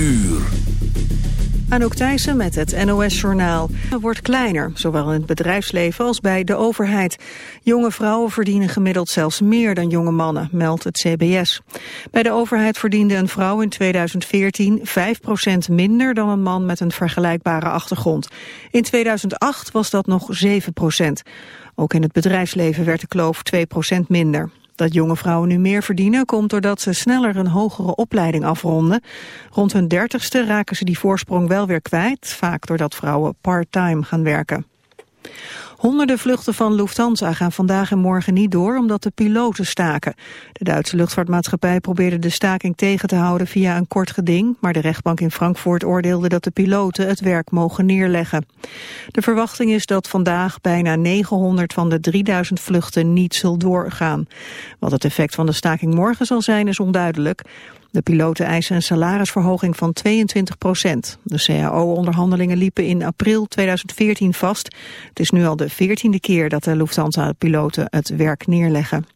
uur. Anouk Thijssen met het NOS-journaal. wordt kleiner, zowel in het bedrijfsleven als bij de overheid. Jonge vrouwen verdienen gemiddeld zelfs meer dan jonge mannen, meldt het CBS. Bij de overheid verdiende een vrouw in 2014 5% minder dan een man met een vergelijkbare achtergrond. In 2008 was dat nog 7% Ook in het bedrijfsleven werd de kloof 2% minder. Dat jonge vrouwen nu meer verdienen komt doordat ze sneller een hogere opleiding afronden. Rond hun dertigste raken ze die voorsprong wel weer kwijt, vaak doordat vrouwen part-time gaan werken. Honderden vluchten van Lufthansa gaan vandaag en morgen niet door omdat de piloten staken. De Duitse luchtvaartmaatschappij probeerde de staking tegen te houden via een kort geding, maar de rechtbank in Frankfurt oordeelde dat de piloten het werk mogen neerleggen. De verwachting is dat vandaag bijna 900 van de 3000 vluchten niet zal doorgaan. Wat het effect van de staking morgen zal zijn is onduidelijk. De piloten eisen een salarisverhoging van 22 procent. De CAO-onderhandelingen liepen in april 2014 vast. Het is nu al de veertiende keer dat de Lufthansa-piloten het werk neerleggen.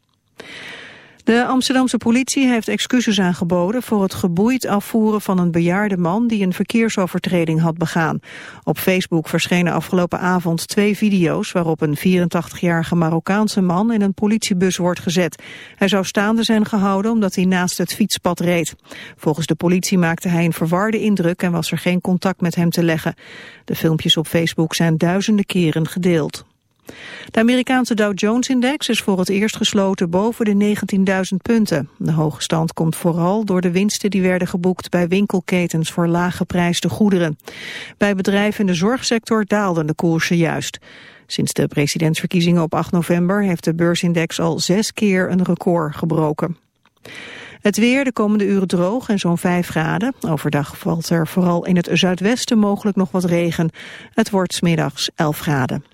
De Amsterdamse politie heeft excuses aangeboden voor het geboeid afvoeren van een bejaarde man die een verkeersovertreding had begaan. Op Facebook verschenen afgelopen avond twee video's waarop een 84-jarige Marokkaanse man in een politiebus wordt gezet. Hij zou staande zijn gehouden omdat hij naast het fietspad reed. Volgens de politie maakte hij een verwarde indruk en was er geen contact met hem te leggen. De filmpjes op Facebook zijn duizenden keren gedeeld. De Amerikaanse Dow Jones-index is voor het eerst gesloten boven de 19.000 punten. De hoge stand komt vooral door de winsten die werden geboekt bij winkelketens voor laaggeprijsde goederen. Bij bedrijven in de zorgsector daalden de koersen juist. Sinds de presidentsverkiezingen op 8 november heeft de beursindex al zes keer een record gebroken. Het weer de komende uren droog en zo'n 5 graden. Overdag valt er vooral in het zuidwesten mogelijk nog wat regen. Het wordt smiddags 11 graden.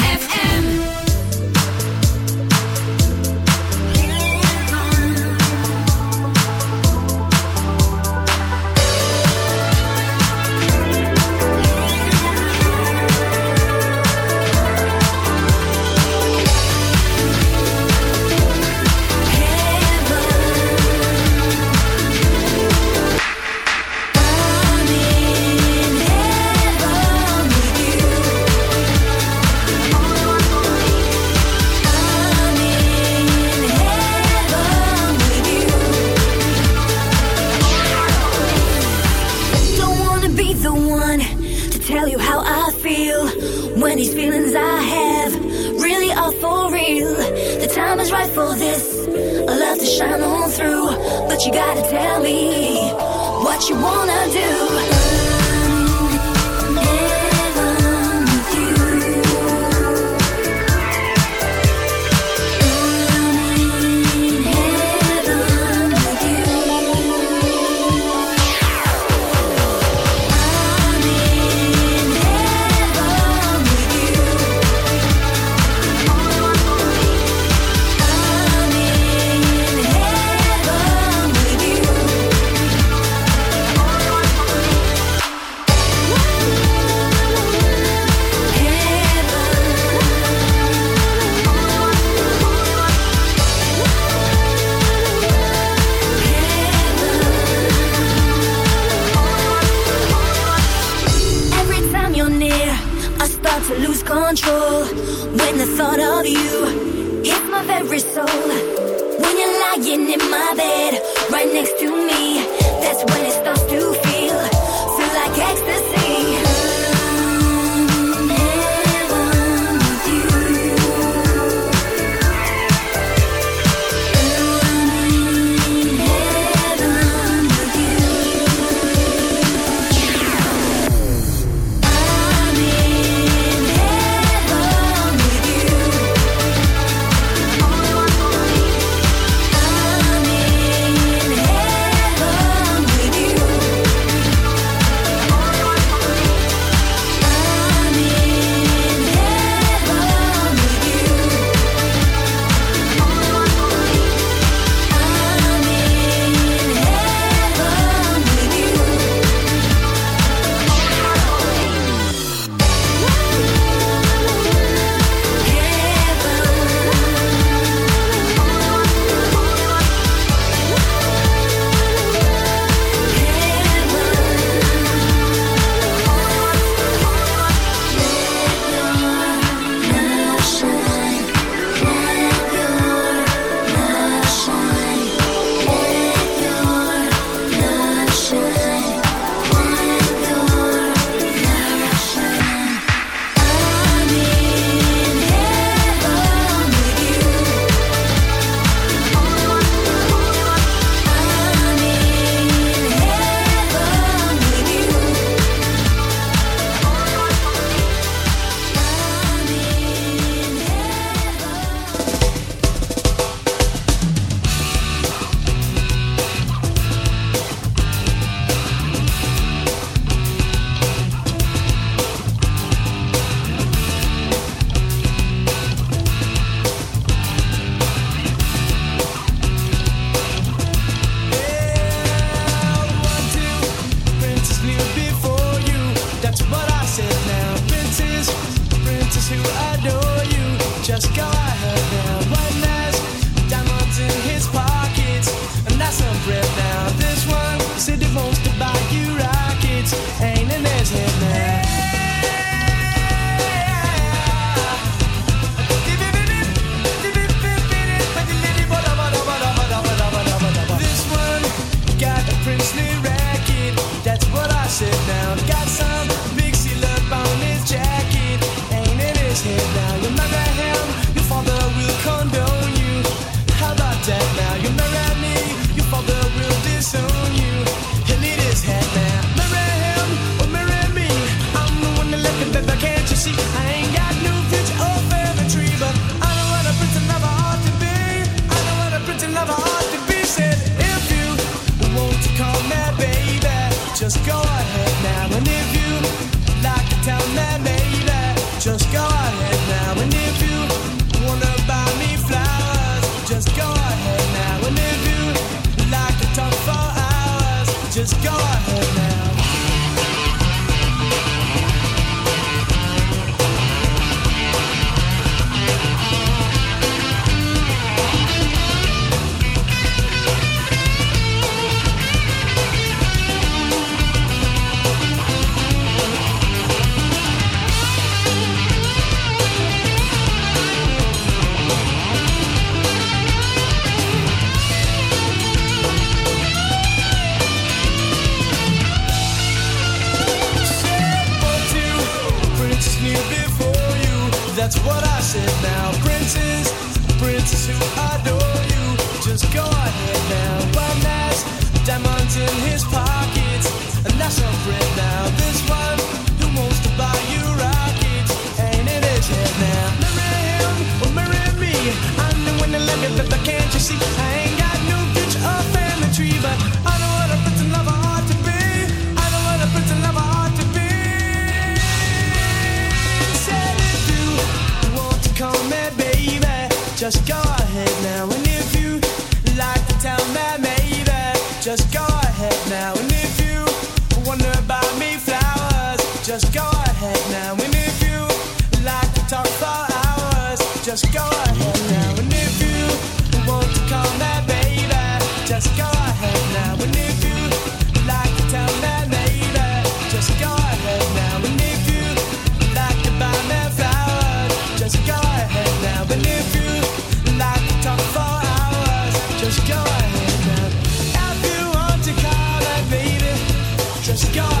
Just go ahead now. If you want to call that baby, just go ahead.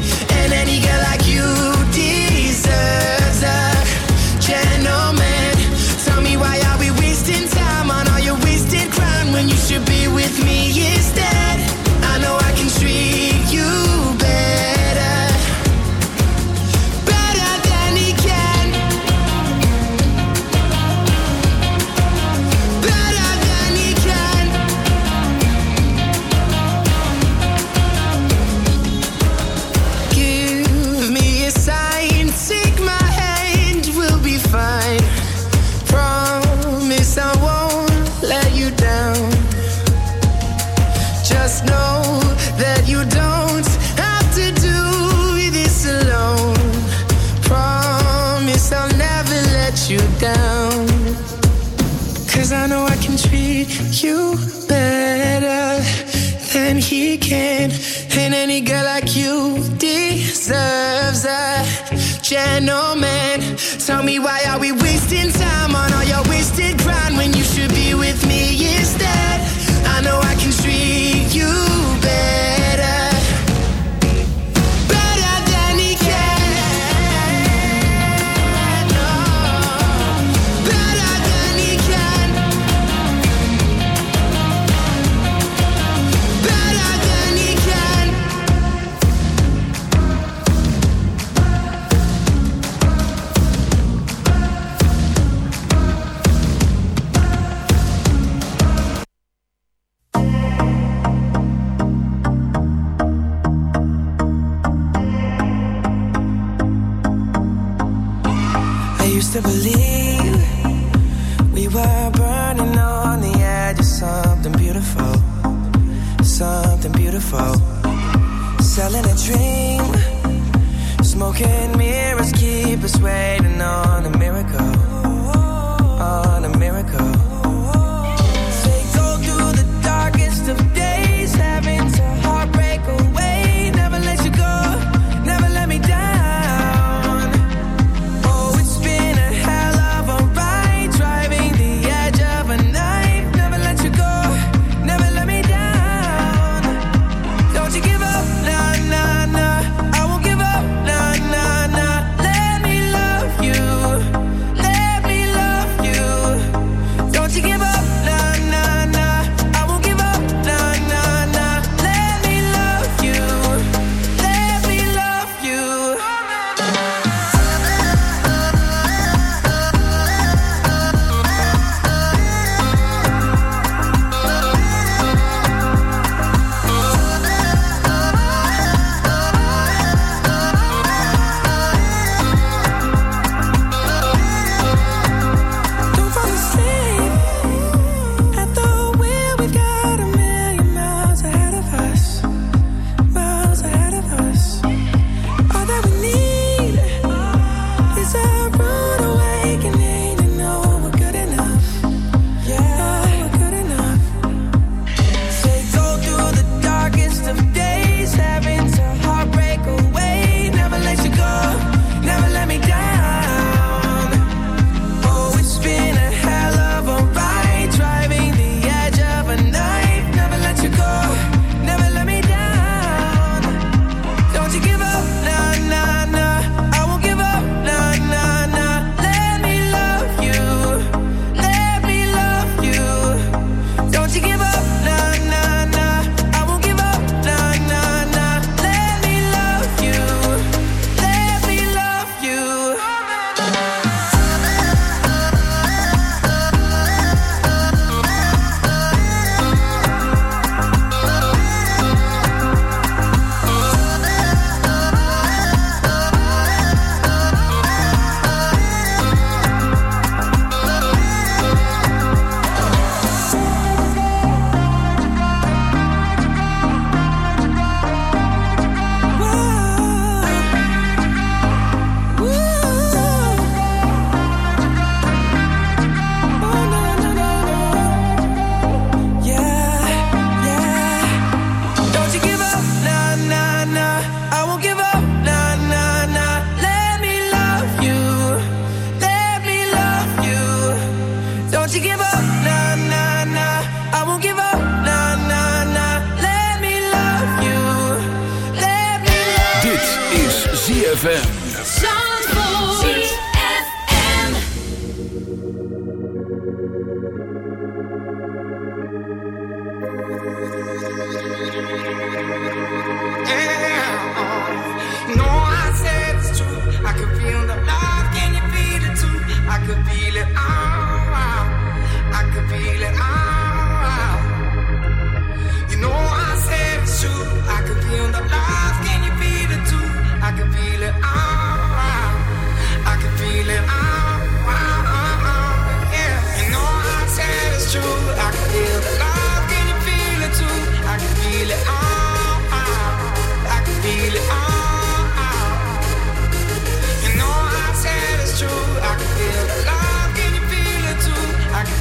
piano